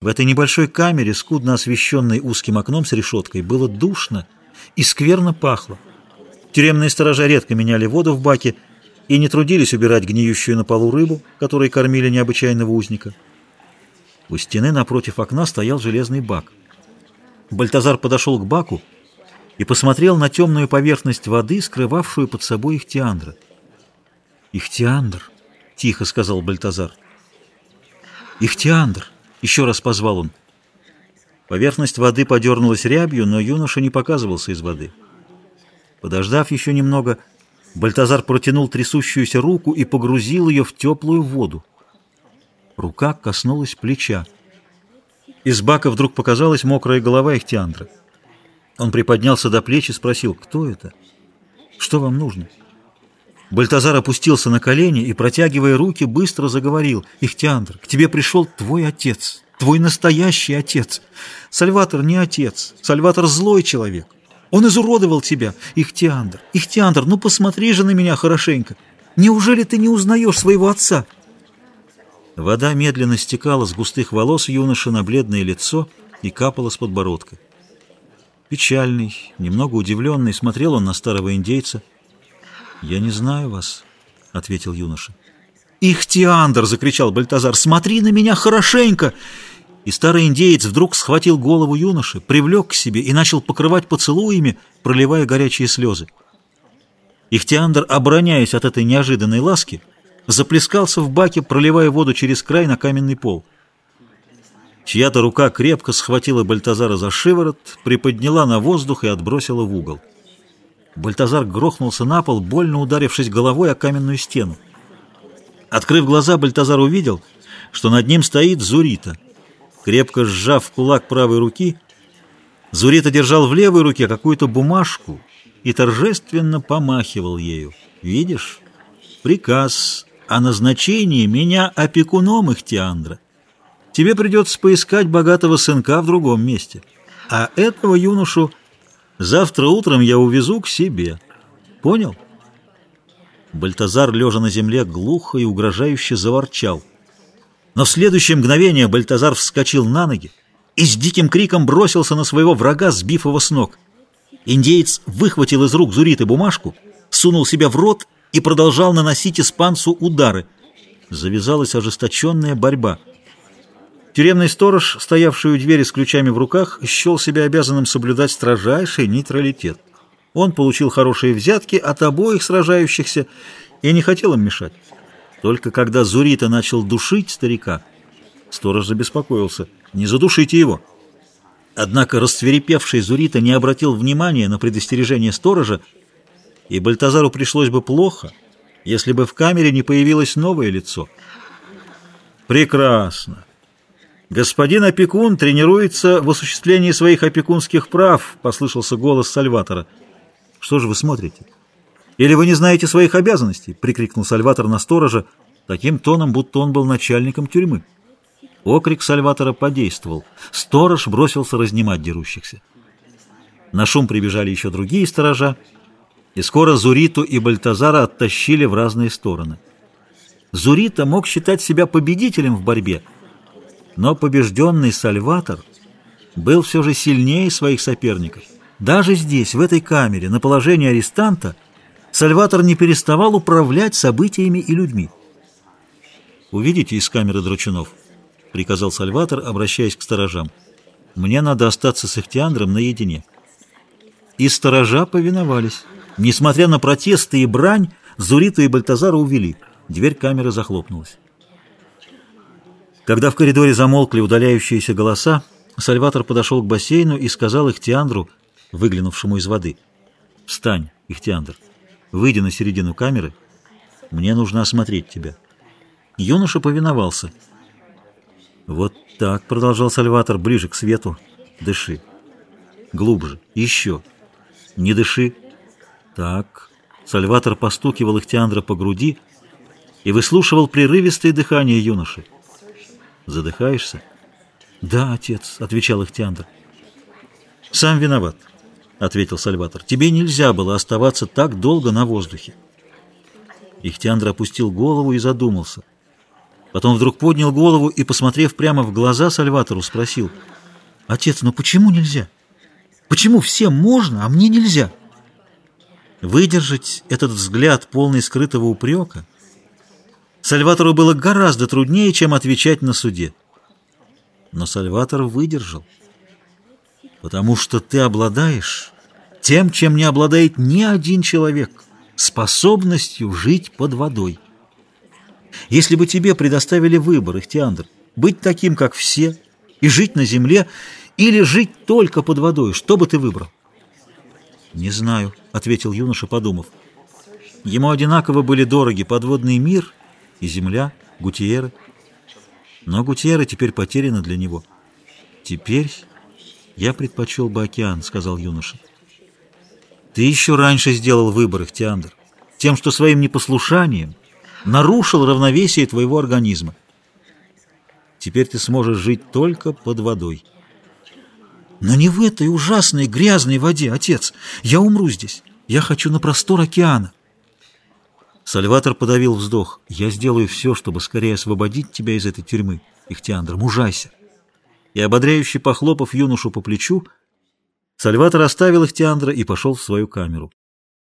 В этой небольшой камере, скудно освещенной узким окном с решеткой, было душно и скверно пахло. Тюремные сторожа редко меняли воду в баке и не трудились убирать гниющую на полу рыбу, которой кормили необычайного узника. У стены напротив окна стоял железный бак. Бальтазар подошел к баку и посмотрел на темную поверхность воды, скрывавшую под собой Ихтиандра. «Ихтиандр!» — тихо сказал Бальтазар. «Ихтиандр!» — еще раз позвал он. Поверхность воды подернулась рябью, но юноша не показывался из воды. Подождав еще немного, Бальтазар протянул трясущуюся руку и погрузил ее в теплую воду. Рука коснулась плеча. Из бака вдруг показалась мокрая голова Ихтиандра. Он приподнялся до плеч и спросил, кто это? Что вам нужно? Бальтазар опустился на колени и, протягивая руки, быстро заговорил. «Ихтиандр, к тебе пришел твой отец, твой настоящий отец. Сальватор не отец, Сальватор злой человек. Он изуродовал тебя, Ихтиандр. Ихтиандр, ну посмотри же на меня хорошенько. Неужели ты не узнаешь своего отца?» Вода медленно стекала с густых волос юноши на бледное лицо и капала с подбородка. Печальный, немного удивленный, смотрел он на старого индейца. «Я не знаю вас», — ответил юноша. «Ихтиандр!» — закричал Бальтазар. «Смотри на меня хорошенько!» И старый индеец вдруг схватил голову юноши, привлек к себе и начал покрывать поцелуями, проливая горячие слезы. Ихтиандр, обороняясь от этой неожиданной ласки, заплескался в баке, проливая воду через край на каменный пол. Чья-то рука крепко схватила Бальтазара за шиворот, приподняла на воздух и отбросила в угол. Бальтазар грохнулся на пол, больно ударившись головой о каменную стену. Открыв глаза, Бальтазар увидел, что над ним стоит Зурита. Крепко сжав кулак правой руки, Зурита держал в левой руке какую-то бумажку и торжественно помахивал ею. «Видишь? Приказ о назначении меня опекуном Ихтиандра. Тебе придется поискать богатого сынка в другом месте. А этого юношу завтра утром я увезу к себе. Понял? Бальтазар, лежа на земле, глухо и угрожающе заворчал. Но в следующее мгновение Бальтазар вскочил на ноги и с диким криком бросился на своего врага, сбив его с ног. Индеец выхватил из рук Зуриты бумажку, сунул себя в рот и продолжал наносить испанцу удары. Завязалась ожесточенная борьба. Тюремный сторож, стоявший у двери с ключами в руках, счел себя обязанным соблюдать строжайший нейтралитет. Он получил хорошие взятки от обоих сражающихся и не хотел им мешать. Только когда Зурита начал душить старика, сторож забеспокоился. «Не задушите его!» Однако расцверепевший Зурита не обратил внимания на предостережение сторожа, и Бальтазару пришлось бы плохо, если бы в камере не появилось новое лицо. «Прекрасно! Господин опекун тренируется в осуществлении своих опекунских прав», — послышался голос Сальватора. «Что же вы смотрите? Или вы не знаете своих обязанностей?» — прикрикнул Сальватор на сторожа таким тоном, будто он был начальником тюрьмы. Окрик Сальватора подействовал. Сторож бросился разнимать дерущихся. На шум прибежали еще другие сторожа, и скоро Зуриту и Бальтазара оттащили в разные стороны. Зурита мог считать себя победителем в борьбе, но побежденный Сальватор был все же сильнее своих соперников. Даже здесь, в этой камере, на положении арестанта, Сальватор не переставал управлять событиями и людьми. «Увидите из камеры Драчунов», — приказал Сальватор, обращаясь к сторожам. «Мне надо остаться с Ихтиандром наедине». И сторожа повиновались. Несмотря на протесты и брань, Зуриту и Бальтазара увели. Дверь камеры захлопнулась. Когда в коридоре замолкли удаляющиеся голоса, Сальватор подошел к бассейну и сказал Ихтиандру, выглянувшему из воды, «Встань, Ихтиандр, выйди на середину камеры, мне нужно осмотреть тебя». Юноша повиновался. «Вот так», — продолжал Сальватор, ближе к свету, — «дыши. Глубже, еще. Не дыши, так. Сальватор постукивал Ихтиандра по груди и выслушивал прерывистое дыхание юноши. Задыхаешься? Да, отец, отвечал Ихтиандр. Сам виноват, ответил Сальватор. Тебе нельзя было оставаться так долго на воздухе. Ихтиандр опустил голову и задумался. Потом вдруг поднял голову и, посмотрев прямо в глаза Сальватору, спросил, «Отец, ну почему нельзя? Почему всем можно, а мне нельзя?» Выдержать этот взгляд, полный скрытого упрека, Сальватору было гораздо труднее, чем отвечать на суде. Но Сальватор выдержал. «Потому что ты обладаешь тем, чем не обладает ни один человек, способностью жить под водой». Если бы тебе предоставили выбор, Ихтиандр, быть таким, как все, и жить на земле, или жить только под водой, что бы ты выбрал? «Не знаю», — ответил юноша, подумав. Ему одинаково были дороги подводный мир и земля, Гутиеры. Но Гутиеры теперь потеряны для него. «Теперь я предпочел бы океан», — сказал юноша. «Ты еще раньше сделал выбор, Ихтиандр, тем, что своим непослушанием нарушил равновесие твоего организма. Теперь ты сможешь жить только под водой. Но не в этой ужасной грязной воде, отец. Я умру здесь. Я хочу на простор океана. Сальватор подавил вздох. Я сделаю все, чтобы скорее освободить тебя из этой тюрьмы. Ихтиандр, мужайся. И ободряюще похлопав юношу по плечу, Сальватор оставил Ихтиандра и пошел в свою камеру.